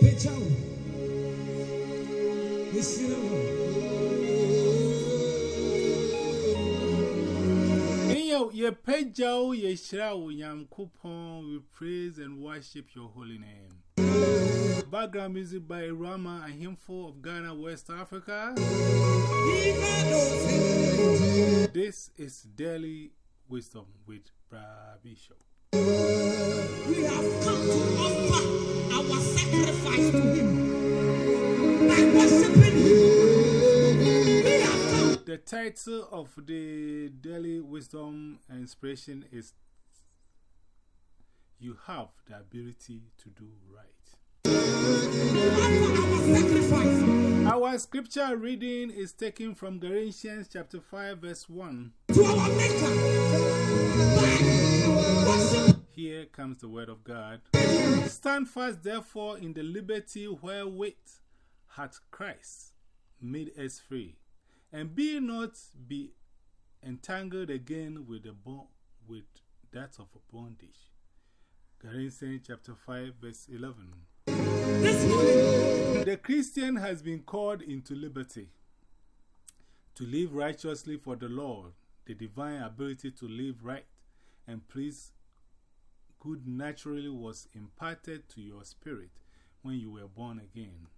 pɛkyɛ Ye mesrɛ wo Your pejao, your shrao, yam coupon, we praise and worship your holy name. Background music by Rama, a hymnful of Ghana, West Africa. This is Daily Wisdom with Bra Bishop. We have come to offer our sacrifice to Him by worshiping Him. We have come. The title of the Daily Wisdom and Inspiration is You Have the Ability to Do Right. Our scripture reading is taken from Galatians chapter 5, verse 1. to our Maker by worship. Here comes the word of God. Stand fast, therefore, in the liberty wherewith hath Christ made us free, and be not be entangled again with the bo with that of bondage. Galatians chapter 5, verse 11. The Christian has been called into liberty to live righteously for the Lord. The divine ability to live right and please good naturally was imparted to your spirit when you were born again.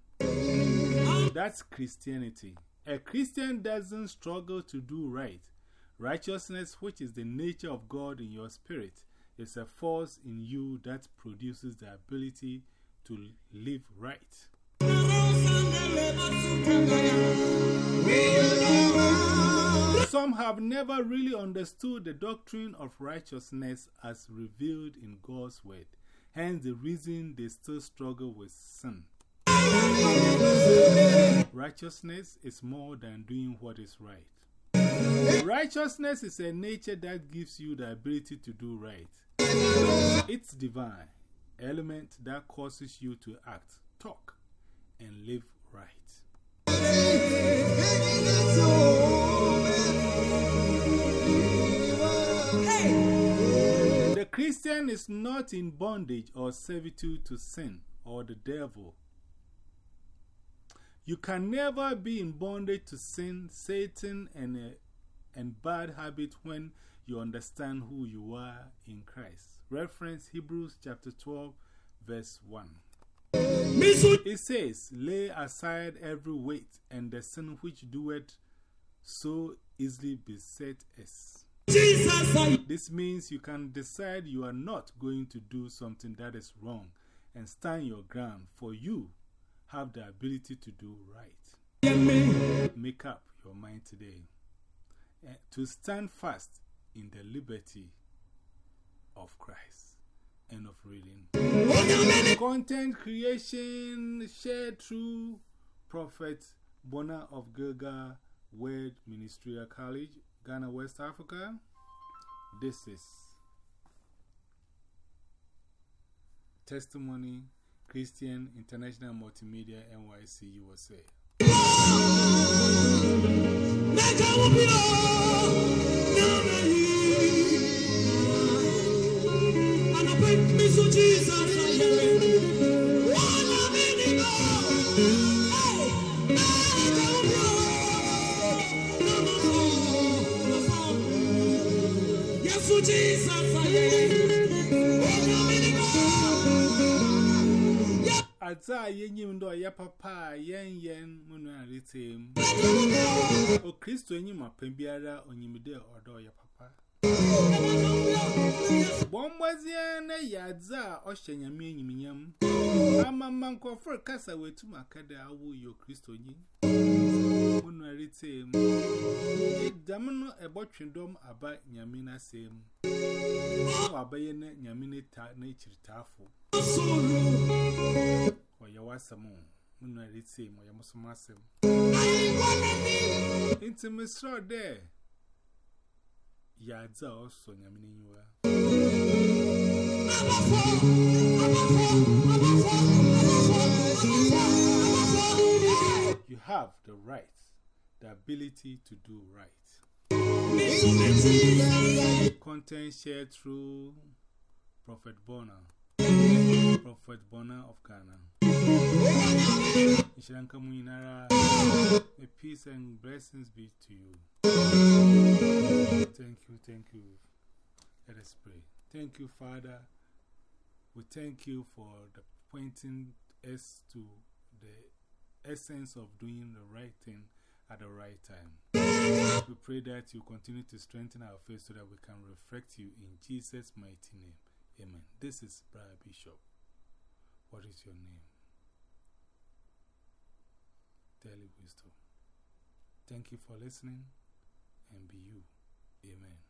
That's Christianity. A Christian doesn't struggle to do right. Righteousness, which is the nature of God in your spirit, is a force in you that produces the ability to live right. Some have never really understood the doctrine of righteousness as revealed in God's Word, hence, the reason they still struggle with sin. Righteousness is more than doing what is right. Righteousness is a nature that gives you the ability to do right. It's divine, element that causes you to act, talk, and live right. The Christian is not in bondage or servitude to sin or the devil. You can never be in bondage to sin, Satan, and, uh, and bad habit when you understand who you are in Christ. Reference Hebrews chapter 12, verse 1. It says, Lay aside every weight and the sin which doeth so easily beset us. This means you can decide you are not going to do something that is wrong and stand your ground, for you have the ability to do right. Make up your mind today eh, to stand fast in the liberty of Christ. End of reading. Content creation shared through Prophet Bona of Gilgal Word Ministerial College, Ghana, West Africa. This is Testimony Christian International Multimedia NYC USA. Aza yenyim do ya papa yen yen munu all. O Kristo enyim apembiara onyimide odo ya papa. Bombazia, Yaza, Oshanya, meaning yam. Mamma Manco for Casa, where to Macada, woo your Christoni. When I read him, a domino, a botching dom about Yamina, same. Oh, Abayan, Yamini, nature taffo. Or your wasamo, when I read him, or your Muslim. Intimacy, there. Oso nyamini nyuwa. You have the right, the ability to do right. Content shared through Prophet Bona, Prophet Bona of Ghana. Peace and blessings be to you. Thank you, Thank you. Let us pray. Thank you, Father. We thank you for the pointing us to the essence of doing the right thing at the right time. We pray that you continue to strengthen our faith so that we can reflect you in Jesus' mighty name. Amen. This is Brian Bishop. What is your name? Daily Wisdom. Thank you for listening and be you. Amen.